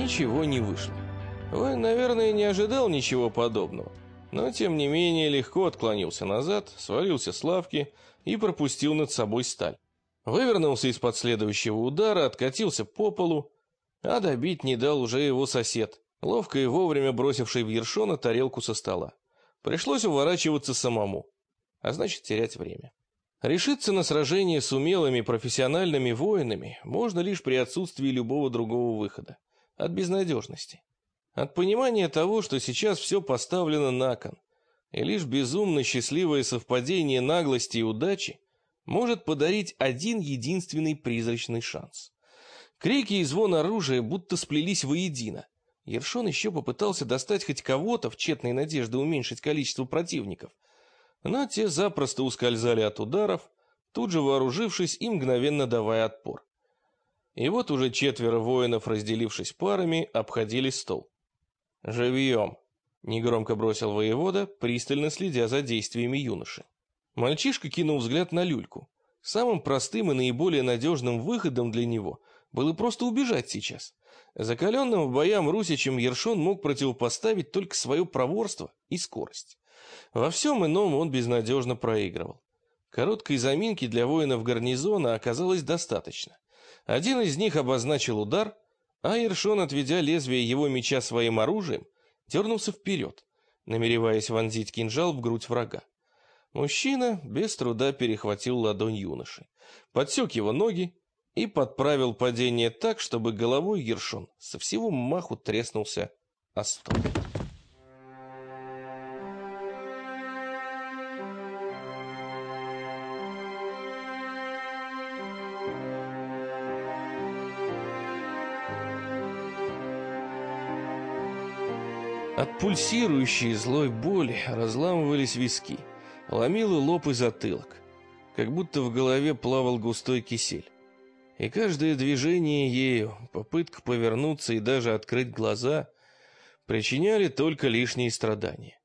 Ничего не вышло. Воин, наверное, не ожидал ничего подобного, но тем не менее легко отклонился назад, свалился с лавки и пропустил над собой сталь. Вывернулся из-под следующего удара, откатился по полу, а добить не дал уже его сосед, ловко и вовремя бросивший в Ершона тарелку со стола. Пришлось уворачиваться самому, а значит терять время. Решиться на сражение с умелыми профессиональными воинами можно лишь при отсутствии любого другого выхода. От безнадежности. От понимания того, что сейчас все поставлено на кон. И лишь безумно счастливое совпадение наглости и удачи может подарить один единственный призрачный шанс. Крики и звон оружия будто сплелись воедино. Ершон еще попытался достать хоть кого-то в тщетной надежде уменьшить количество противников, но те запросто ускользали от ударов, тут же вооружившись и мгновенно давая отпор. И вот уже четверо воинов, разделившись парами, обходили стол. «Живьем!» — негромко бросил воевода, пристально следя за действиями юноши. Мальчишка кинул взгляд на люльку. Самым простым и наиболее надежным выходом для него было просто убежать сейчас. Закаленным в боям русичем Ершон мог противопоставить только свое проворство и скорость. Во всем ином он безнадежно проигрывал. Короткой заминки для воинов гарнизона оказалось достаточно. Один из них обозначил удар, а Ершон, отведя лезвие его меча своим оружием, дернулся вперед, намереваясь вонзить кинжал в грудь врага. Мужчина без труда перехватил ладонь юноши, подсек его ноги и подправил падение так, чтобы головой Ершон со всего маху треснулся о стол. От пульсирующей злой боли разламывались виски, ломило лоб и затылок, как будто в голове плавал густой кисель. И каждое движение ею, попытка повернуться и даже открыть глаза причиняли только лишние страдания.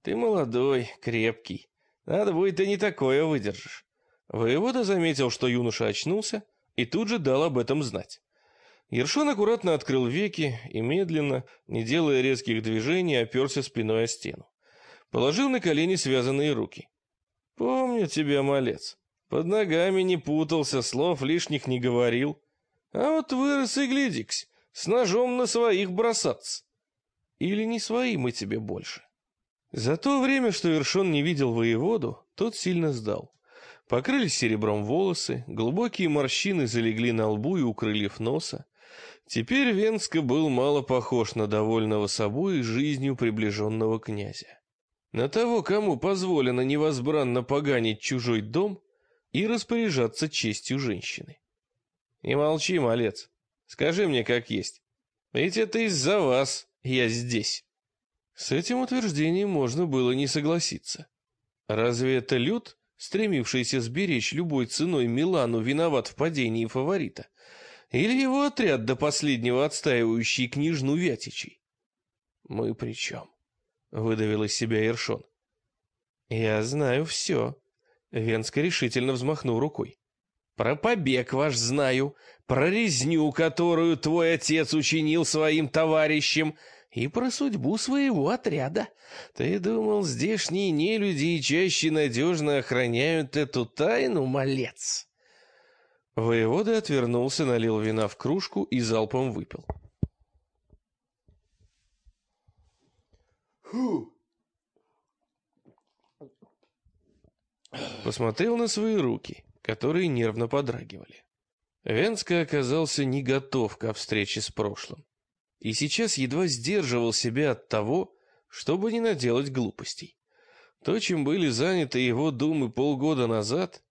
Ты молодой, крепкий, надо будет и не такое выдержишь. Воевода заметил, что юноша очнулся, и тут же дал об этом знать. Ершон аккуратно открыл веки и медленно, не делая резких движений, оперся спиной о стену. Положил на колени связанные руки. «Помню тебя, малец. Под ногами не путался, слов лишних не говорил. А вот вырос и глядикс, с ножом на своих бросаться. Или не свои мы тебе больше?» За то время, что Ершон не видел воеводу, тот сильно сдал. Покрылись серебром волосы, глубокие морщины залегли на лбу и у крыльев носа. Теперь Венска был мало похож на довольного собой и жизнью приближенного князя. На того, кому позволено невозбранно поганить чужой дом и распоряжаться честью женщины. Не молчи, малец, скажи мне, как есть. Ведь это из-за вас я здесь. С этим утверждением можно было не согласиться. Разве это Люд, стремившийся сберечь любой ценой Милану, виноват в падении фаворита? Или его отряд до последнего отстаивающий княжну Вятичей? Мы при чем? Выдавил из себя Ершон. Я знаю все. Венска решительно взмахнул рукой. Про побег ваш знаю, про резню, которую твой отец учинил своим товарищам, и про судьбу своего отряда. Ты думал, здешние нелюди чаще надежно охраняют эту тайну, малец? Воевода отвернулся, налил вина в кружку и залпом выпил. Фу. Посмотрел на свои руки, которые нервно подрагивали. Венска оказался не готов ко встрече с прошлым. И сейчас едва сдерживал себя от того, чтобы не наделать глупостей. То, чем были заняты его думы полгода назад,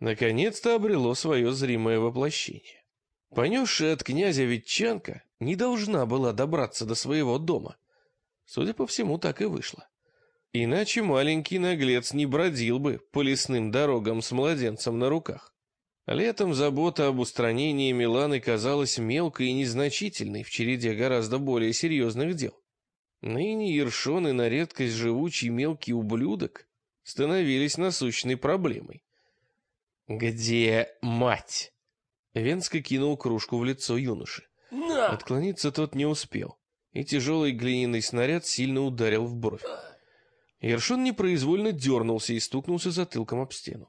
наконец-то обрело свое зримое воплощение. Понесшая от князя Ветчанка не должна была добраться до своего дома. Судя по всему, так и вышло. Иначе маленький наглец не бродил бы по лесным дорогам с младенцем на руках. Летом забота об устранении Миланы казалась мелкой и незначительной в череде гораздо более серьезных дел. Ныне Ершон и на редкость живучий мелкий ублюдок становились насущной проблемой. «Где мать?» Венска кинул кружку в лицо юноши. Отклониться тот не успел, и тяжелый глиняный снаряд сильно ударил в бровь. Ершон непроизвольно дернулся и стукнулся затылком об стену.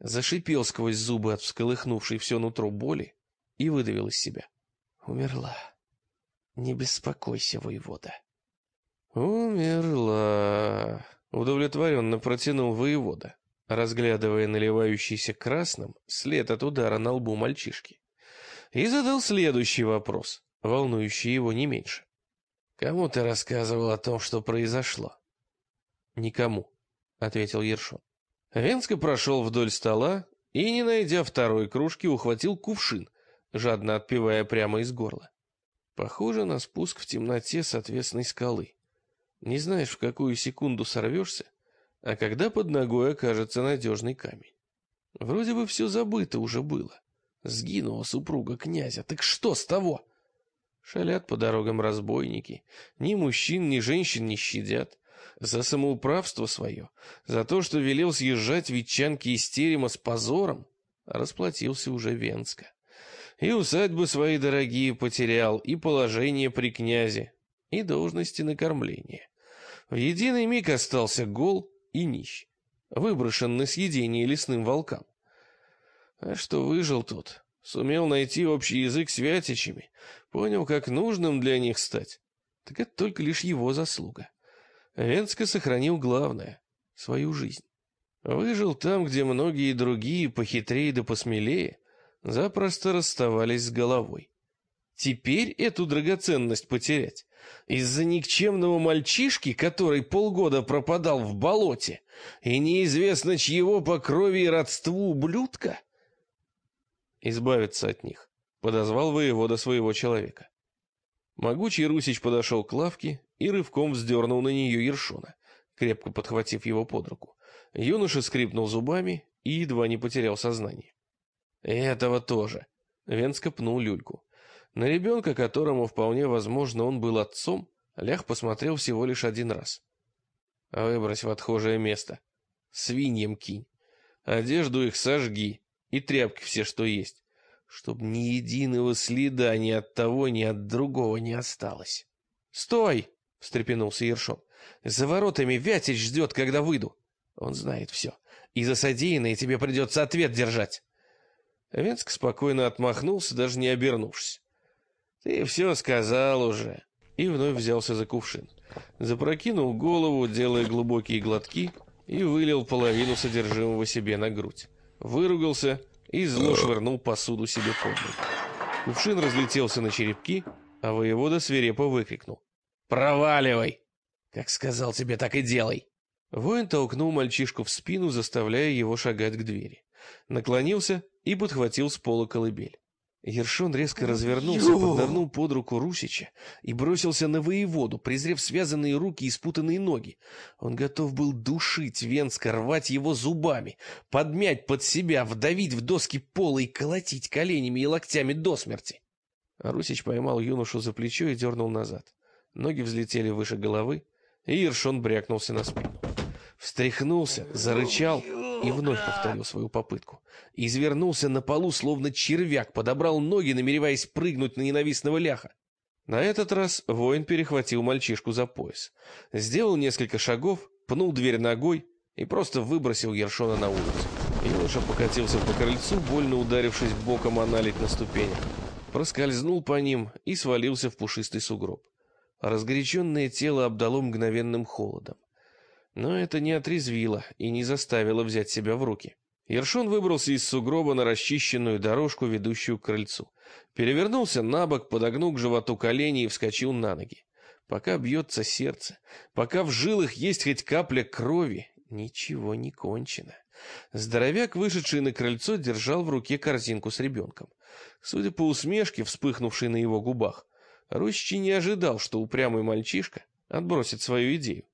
Зашипел сквозь зубы от всколыхнувшей все нутро боли и выдавил из себя. Умерла. Не беспокойся, воевода. Умерла. Удовлетворенно протянул воевода, разглядывая наливающийся красным след от удара на лбу мальчишки. И задал следующий вопрос, волнующий его не меньше. «Кому ты рассказывал о том, что произошло?» «Никому», — ответил Ершон. Венска прошел вдоль стола и, не найдя второй кружки, ухватил кувшин, жадно отпивая прямо из горла. Похоже на спуск в темноте с отвесной скалы. Не знаешь, в какую секунду сорвешься, а когда под ногой окажется надежный камень. Вроде бы все забыто уже было. Сгинула супруга князя, так что с того? Шалят по дорогам разбойники, ни мужчин, ни женщин не щадят. За самоуправство свое, за то, что велел съезжать ветчанки из терема с позором, расплатился уже Венска. И усадьбы свои дорогие потерял, и положение при князе, и должности на кормление. В единый миг остался гол и нищ, выброшен на съедение лесным волкам. А что выжил тут, сумел найти общий язык с вятичами, понял, как нужным для них стать, так это только лишь его заслуга. Венска сохранил главное — свою жизнь. Выжил там, где многие другие, похитрее да посмелее, запросто расставались с головой. Теперь эту драгоценность потерять из-за никчемного мальчишки, который полгода пропадал в болоте, и неизвестно чьего по крови и родству ублюдка? Избавиться от них, подозвал воевода своего человека. Могучий Русич подошел к лавке и рывком вздернул на нее Ершона, крепко подхватив его под руку. Юноша скрипнул зубами и едва не потерял сознание. «Этого тоже!» Венска пнул люльку. На ребенка, которому вполне возможно он был отцом, Лях посмотрел всего лишь один раз. «Выбрось в отхожее место. Свиньям кинь. Одежду их сожги. И тряпки все, что есть. Чтоб ни единого следа ни от того, ни от другого не осталось». «Стой!» — встрепенулся Ершон. «За воротами Вятич ждет, когда выйду. Он знает все. И за содеянное тебе придется ответ держать». Венск спокойно отмахнулся, даже не обернувшись. «Ты все сказал уже». И вновь взялся за кувшин. Запрокинул голову, делая глубокие глотки, и вылил половину содержимого себе на грудь. Выругался и зло швырнул посуду себе под ноги. Кувшин разлетелся на черепки, а воевода свирепо выкрикнул. «Проваливай!» «Как сказал тебе, так и делай!» Воин толкнул мальчишку в спину, заставляя его шагать к двери. Наклонился и подхватил с пола колыбель. Ершон резко развернулся, поднырнул под руку Русича и бросился на воеводу, презрев связанные руки и спутанные ноги. Он готов был душить Венска, рвать его зубами, подмять под себя, вдавить в доски пола и колотить коленями и локтями до смерти. А Русич поймал юношу за плечо и дернул назад. Ноги взлетели выше головы, и Ершон брякнулся на спину. Встряхнулся, зарычал и вновь повторил свою попытку. Извернулся на полу, словно червяк, подобрал ноги, намереваясь прыгнуть на ненавистного ляха. На этот раз воин перехватил мальчишку за пояс. Сделал несколько шагов, пнул дверь ногой и просто выбросил Ершона на улицу. Юноша покатился по крыльцу, больно ударившись боком о наледь на ступенях. Проскользнул по ним и свалился в пушистый сугроб. Разгоряченное тело обдало мгновенным холодом. Но это не отрезвило и не заставило взять себя в руки. Ершон выбрался из сугроба на расчищенную дорожку, ведущую к крыльцу. Перевернулся на бок, подогнул к животу колени и вскочил на ноги. Пока бьется сердце, пока в жилах есть хоть капля крови, ничего не кончено. Здоровяк, вышедший на крыльцо, держал в руке корзинку с ребенком. Судя по усмешке, вспыхнувшей на его губах, Рощи не ожидал, что упрямый мальчишка отбросит свою идею.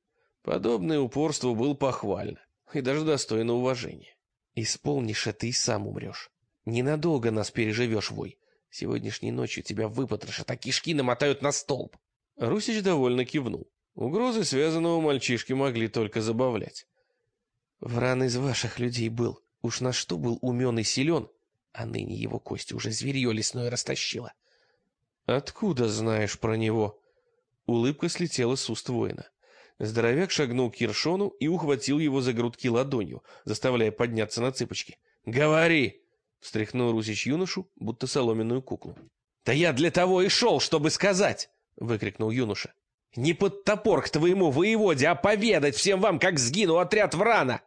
Подобное упорство было похвально и даже достойно уважения. Исполнишь это и сам умрешь. Ненадолго нас переживешь, вой. Сегодняшней ночью тебя выпотрошат, а кишки намотают на столб. Русич довольно кивнул. Угрозы связанного мальчишки могли только забавлять. Вран из ваших людей был. Уж на что был умен и силен, а ныне его кости уже зверье лесное растащило. Откуда знаешь про него? Улыбка слетела с уст воина. Здоровяк шагнул к Ершону и ухватил его за грудки ладонью, заставляя подняться на цыпочки. «Говори!» — встряхнул Русич юношу, будто соломенную куклу. «Да я для того и шел, чтобы сказать!» — выкрикнул юноша. «Не под топор к твоему воеводе, а поведать всем вам, как сгинул отряд Врана!»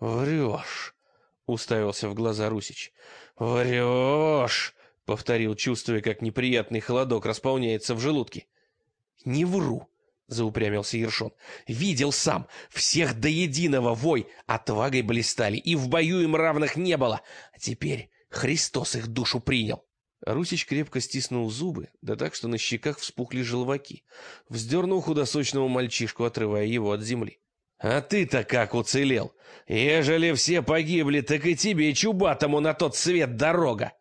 «Врешь!» — уставился в глаза Русич. «Врешь!» — повторил, чувствуя, как неприятный холодок располняется в желудке. «Не вру!» — заупрямился Ершон. «Видел сам! Всех до единого, вой! Отвагой блистали, и в бою им равных не было! А теперь Христос их душу принял!» Русич крепко стиснул зубы, да так, что на щеках вспухли желваки. Вздернул худосочного мальчишку, отрывая его от земли. «А ты-то как уцелел? Ежели все погибли, так и тебе, чубатому, на тот свет дорога!»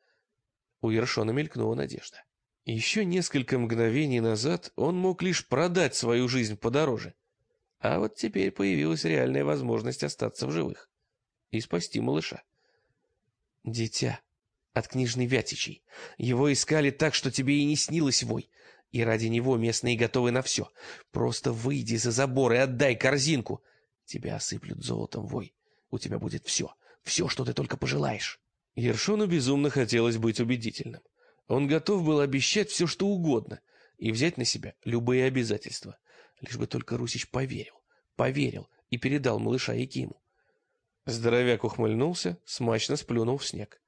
У Ершона мелькнула надежда. Еще несколько мгновений назад он мог лишь продать свою жизнь подороже. А вот теперь появилась реальная возможность остаться в живых и спасти малыша. «Дитя», от книжной Вятичей. Его искали так, что тебе и не снилось вой. И ради него местные готовы на все. Просто выйди за забор и отдай корзинку. Тебя осыплют золотом, вой. У тебя будет все. Все, что ты только пожелаешь. Ершону безумно хотелось быть убедительным. Он готов был обещать все, что угодно, и взять на себя любые обязательства. Лишь бы только Русич поверил. Поверил и передал малыша Якиму. Здоровяк ухмыльнулся, смачно сплюнул в снег.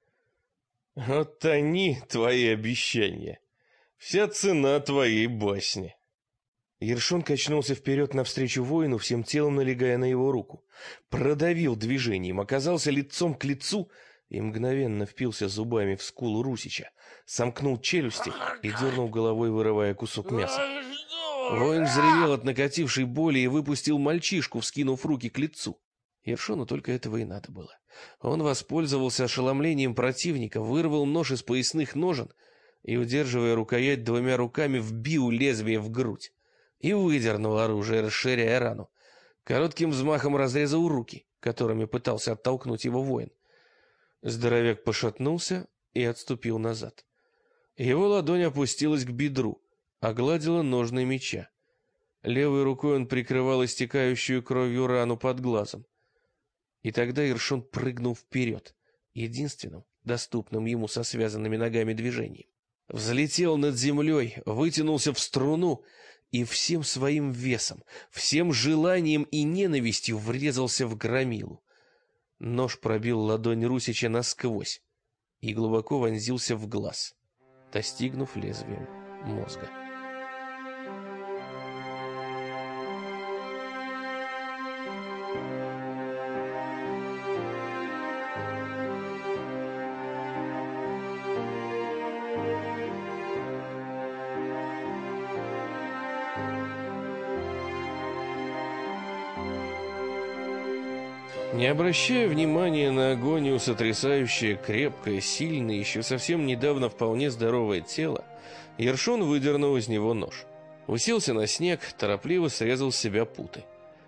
Вот они, твои обещания. Вся цена твоей басни. Ершон качнулся вперед навстречу воину, всем телом налегая на его руку. Продавил движением, оказался лицом к лицу и мгновенно впился зубами в скулу Русича, сомкнул челюсти и дернул головой, вырывая кусок мяса. Воин взревел от накатившей боли и выпустил мальчишку, вскинув руки к лицу. Ершону только этого и надо было. Он воспользовался ошеломлением противника, вырвал нож из поясных ножен и, удерживая рукоять двумя руками, вбил лезвие в грудь и выдернул оружие, расширяя рану. Коротким взмахом разрезал руки, которыми пытался оттолкнуть его воин. Здоровяк пошатнулся и отступил назад. Его ладонь опустилась к бедру, огладила ножны меча. Левой рукой он прикрывал истекающую кровью рану под глазом. И тогда Иршон прыгнул вперед, единственным, доступным ему со связанными ногами движением. Взлетел над землей, вытянулся в струну и всем своим весом, всем желанием и ненавистью врезался в громилу. Нож пробил ладонь Русича насквозь и глубоко вонзился в глаз, достигнув лезвием мозга. Не обращая внимания на агонию, сотрясающее крепкое, сильное, еще совсем недавно вполне здоровое тело, Ершон выдернул из него нож. Уселся на снег, торопливо срезал с себя путы.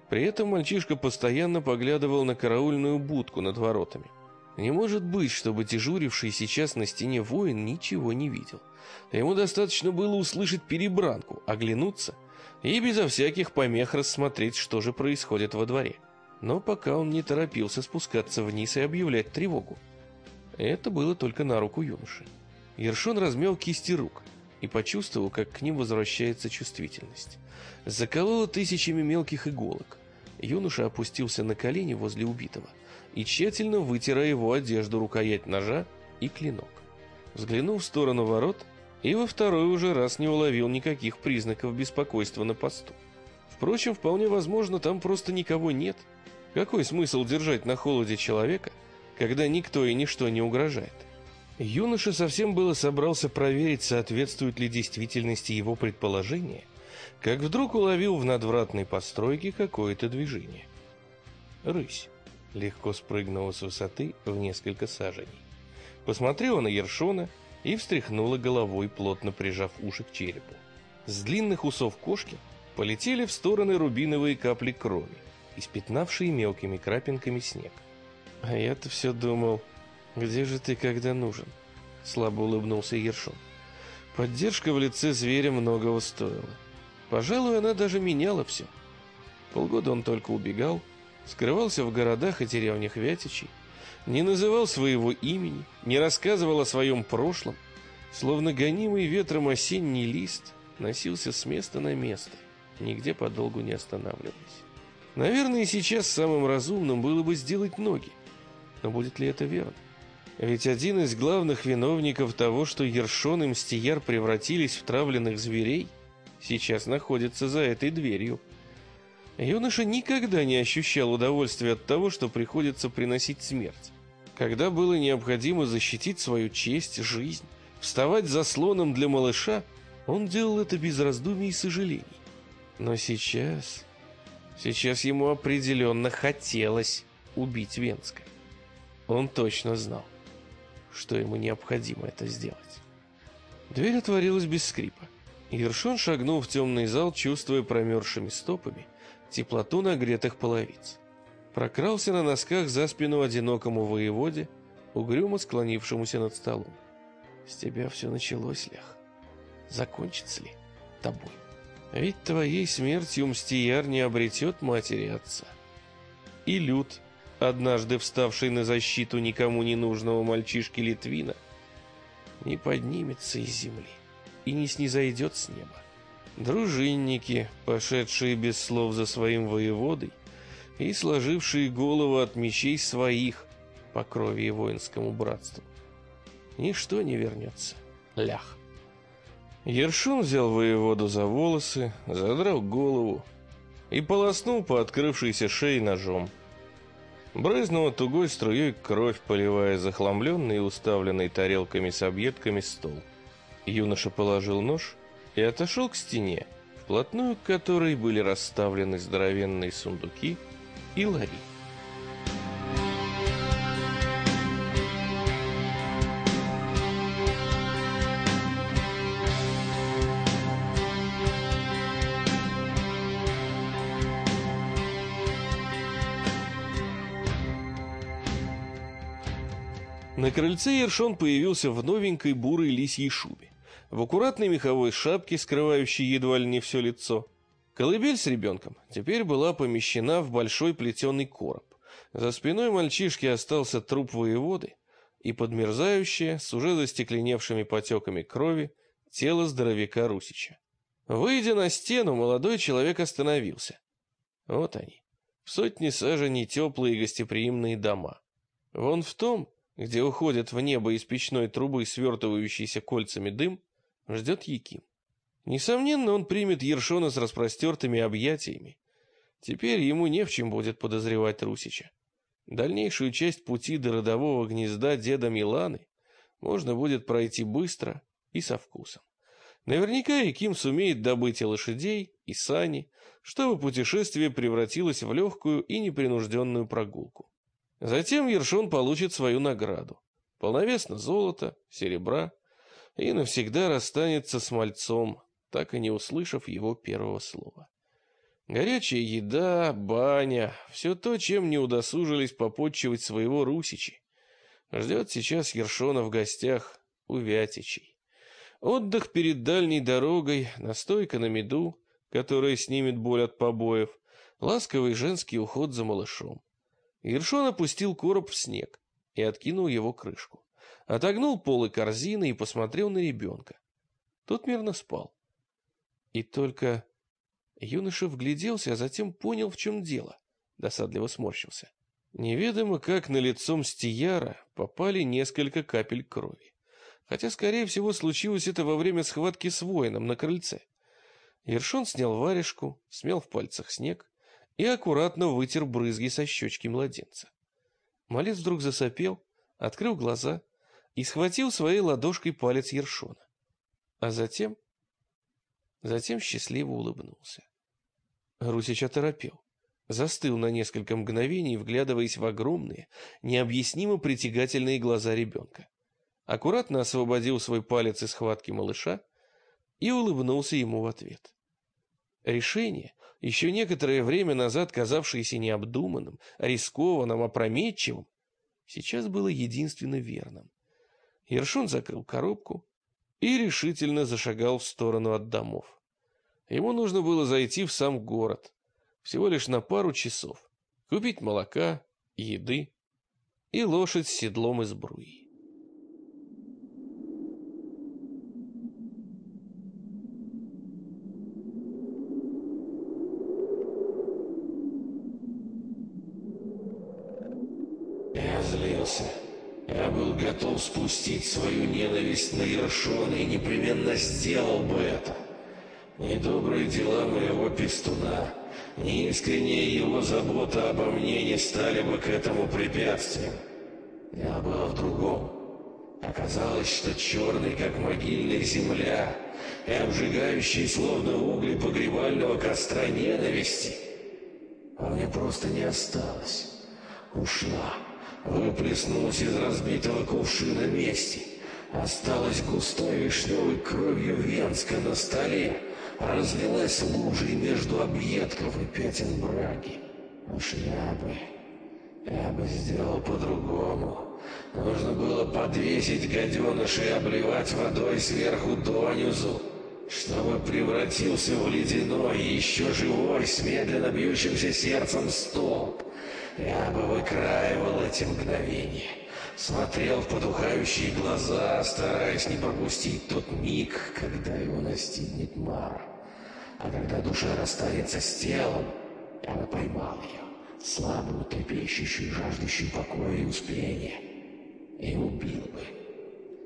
При этом мальчишка постоянно поглядывал на караульную будку над воротами. Не может быть, чтобы дежуривший сейчас на стене воин ничего не видел. Ему достаточно было услышать перебранку, оглянуться и безо всяких помех рассмотреть, что же происходит во дворе но пока он не торопился спускаться вниз и объявлять тревогу. Это было только на руку юноши. Ершон размял кисти рук и почувствовал, как к ним возвращается чувствительность. Закололо тысячами мелких иголок. Юноша опустился на колени возле убитого и тщательно вытирая его одежду, рукоять ножа и клинок. Взглянул в сторону ворот и во второй уже раз не уловил никаких признаков беспокойства на посту. Впрочем, вполне возможно, там просто никого нет – какой смысл держать на холоде человека, когда никто и ничто не угрожает? Юноша совсем было собрался проверить, соответствует ли действительности его предположение, как вдруг уловил в надвратной постройке какое-то движение. Рысь легко спрыгнула с высоты в несколько саженей. Посмотрела на Ершона и встряхнула головой, плотно прижав уши к черепу. С длинных усов кошки полетели в стороны рубиновые капли крови испятнавший мелкими крапинками снег. «А я-то все думал, где же ты, когда нужен?» Слабо улыбнулся Ершон. Поддержка в лице зверя многого стоила. Пожалуй, она даже меняла все. Полгода он только убегал, скрывался в городах и деревнях Вятичей, не называл своего имени, не рассказывал о своем прошлом, словно гонимый ветром осенний лист носился с места на место, нигде подолгу не останавливаясь. Наверное, сейчас самым разумным было бы сделать ноги, но будет ли это верно? Ведь один из главных виновников того, что Ершон и Мстияр превратились в травленных зверей, сейчас находится за этой дверью. Юноша никогда не ощущал удовольствия от того, что приходится приносить смерть. Когда было необходимо защитить свою честь, жизнь, вставать за слоном для малыша, он делал это без раздумий и сожалений. Но сейчас... Сейчас ему определенно хотелось убить Венска. Он точно знал что ему необходимо это сделать. Дверь отворилась без скрипа. Ершон шагнул в темный зал, чувствуя промерзшими стопами теплоту нагретых половиц. Прокрался на носках за спину одинокому воеводе, угрюмо склонившемуся над столом. «С тебя все началось, Лях. Закончится ли тобой? Ведь твоей смертью Мстияр не обретет матери отца. И Люд однажды вставший на защиту никому не нужного мальчишки Литвина, не поднимется из земли и не снизойдет с неба. Дружинники, пошедшие без слов за своим воеводой и сложившие голову от мечей своих по крови и воинскому братству. Ничто не вернется. Лях. Ершун взял воеводу за волосы, задрал голову и полоснул по открывшейся шее ножом. Брызнула тугой струей кровь, поливая захламленный и уставленный тарелками с объедками стол. Юноша положил нож и отошел к стене, вплотную к которой были расставлены здоровенные сундуки и лари. Крыльце Ершон появился в новенькой бурой лисьей шубе, в аккуратной меховой шапке, скрывающей едва ли не все лицо. Колыбель с ребенком теперь была помещена в большой плетеный короб. За спиной мальчишки остался труп воеводы и подмерзающее, с уже застекленевшими потеками крови, тело здоровяка Русича. Выйдя на стену, молодой человек остановился. Вот они, сотни саженей теплые гостеприимные дома. Вон в том, где уходит в небо из печной трубы свертывающийся кольцами дым, ждет Яким. Несомненно, он примет Ершона с распростертыми объятиями. Теперь ему не в чем будет подозревать Русича. Дальнейшую часть пути до родового гнезда деда Миланы можно будет пройти быстро и со вкусом. Наверняка Яким сумеет добыть и лошадей, и сани, чтобы путешествие превратилось в легкую и непринужденную прогулку. Затем Ершон получит свою награду. Полновесно золота, серебра и навсегда расстанется с мальцом, так и не услышав его первого слова. Горячая еда, баня, все то, чем не удосужились попотчевать своего Русичи. Ждет сейчас Ершона в гостях у Вятичей. Отдых перед дальней дорогой, настойка на меду, которая снимет боль от побоев, ласковый женский уход за малышом. Ершон опустил короб в снег и откинул его крышку. Отогнул полы корзины и посмотрел на ребенка. Тот мирно спал. И только юноша вгляделся, а затем понял, в чем дело. Досадливо сморщился. Неведомо, как на лицо Мстияра попали несколько капель крови. Хотя, скорее всего, случилось это во время схватки с воином на крыльце. Ершон снял варежку, смел в пальцах снег и аккуратно вытер брызги со щечки младенца. Малец вдруг засопел, открыл глаза и схватил своей ладошкой палец Ершона. А затем... Затем счастливо улыбнулся. Русич оторопел. Застыл на несколько мгновений, вглядываясь в огромные, необъяснимо притягательные глаза ребенка. Аккуратно освободил свой палец из схватки малыша и улыбнулся ему в ответ. Решение, еще некоторое время назад казавшееся необдуманным, рискованным, опрометчивым, сейчас было единственно верным. Ершон закрыл коробку и решительно зашагал в сторону от домов. Ему нужно было зайти в сам город, всего лишь на пару часов, купить молока, еды и лошадь с седлом из бруи. Спустить свою ненависть на Ершона и непременно сделал бы это. Недобрые дела моего пестуна, неискренняя его забота обо мне не стали бы к этому препятствием. Дело было в другом. Оказалось, что черный, как могильная земля, и обжигающий, словно угли погребального костра ненависти, а мне просто не осталось. Ушла, выплеснулась из разбитого кувшина мести. Осталась густой вишневой кровью Венска на столе, разлилась лужей между объедков и пятен браги. Уж я бы, я бы сделал по-другому. Нужно было подвесить гаденыша и обливать водой сверху донизу, чтобы превратился в ледяной, еще живой, с медленно бьющимся сердцем столб. Я бы выкраивал эти мгновения, смотрел в потухающие глаза, стараясь не пропустить тот миг, когда его настигнет Мара. А когда душа расстанется с телом, я бы поймал ее, слабую, трепещущую, жаждущую покоя и успения, и убил бы.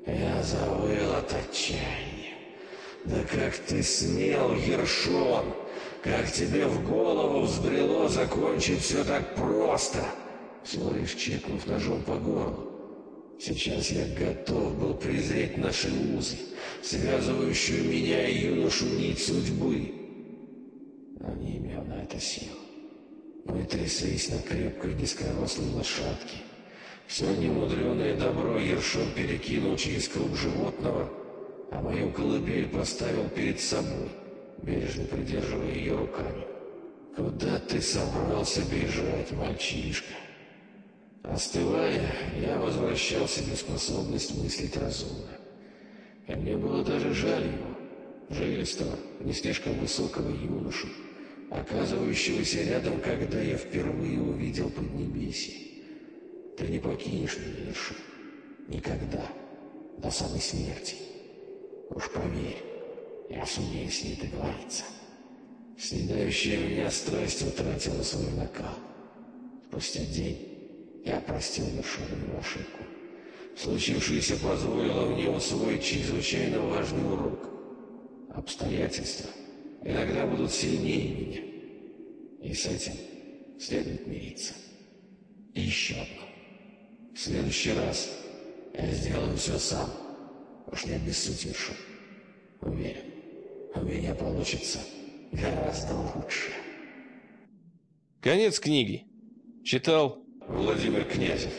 Я завыл от отчаяния. Да как ты смел, Ершон! Как тебе в голову взбрело закончить все так просто, лишь чекнув ножом по горлу? Сейчас я готов был презреть наши узы, связывающую меня и юношу нить судьбы. Но не имел на это сил. Мы тряслись на крепкой низкорослой лошадке. Все немудреное добро Ершон перекинул через круг животного, а мою колыбель поставил перед собой бережно придерживая ее руками. «Куда ты собрался бежать, мальчишка?» Остывая, я возвращал себе способность мыслить разумно. И мне было даже жаль его, жилистого, не слишком высокого юношу, оказывающегося рядом, когда я впервые увидел Поднебесье. Ты не покинешь меня, Ерша. Никогда. До самой смерти. Уж поверь. Я сумею с ней договориться. Снедающая меня страсть утратила свой накал. Спустя день я простил Вершовную ошибку. Случившееся позволило мне усвоить чрезвычайно важный урок. Обстоятельства иногда будут сильнее меня. И с этим следует мириться. И еще одно. В следующий раз я сделаю все сам. Уж не обессудь Уверен у меня получится гораздо лучше. Конец книги. Читал Владимир Князев.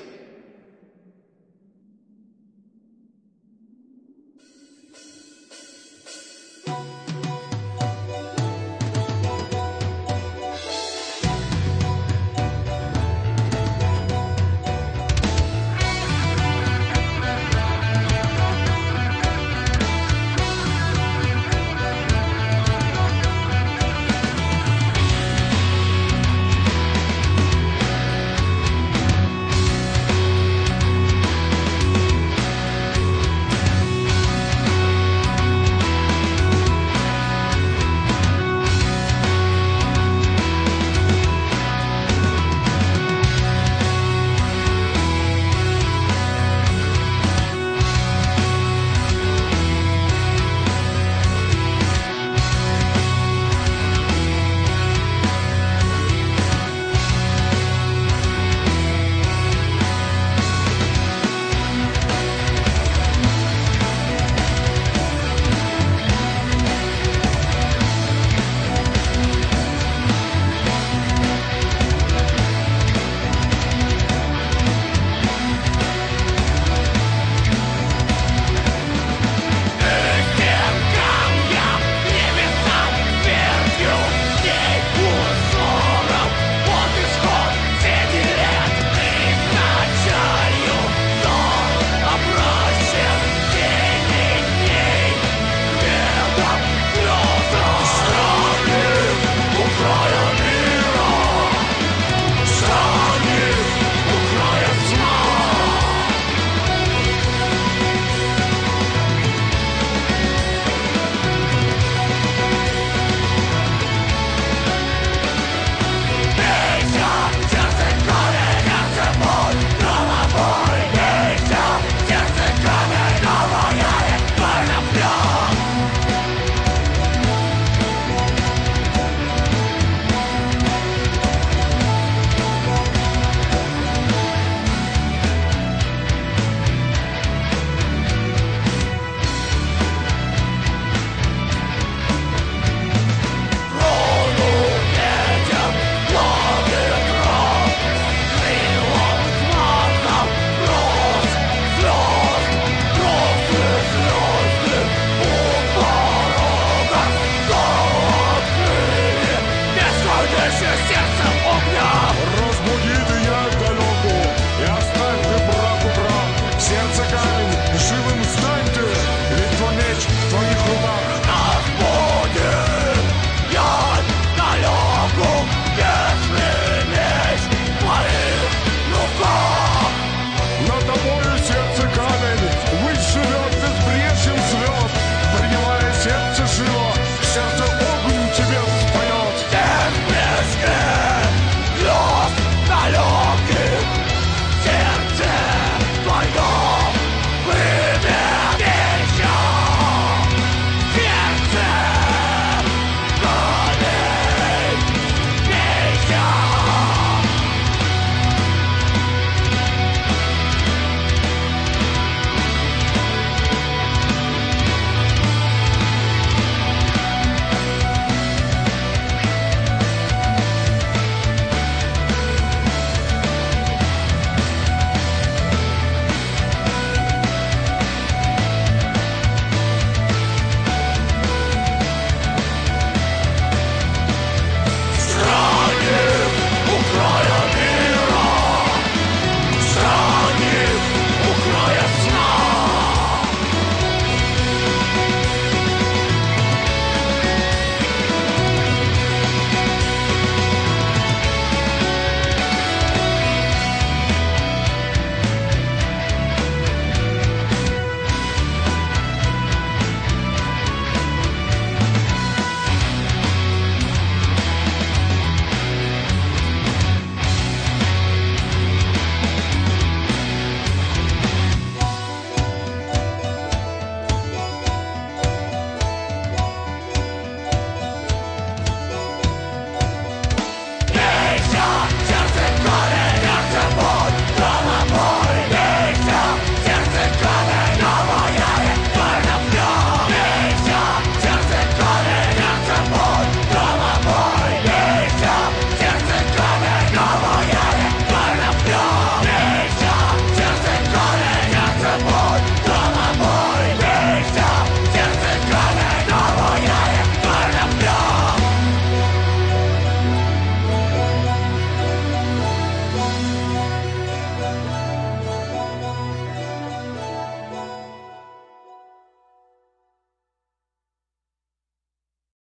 Delicious, yes,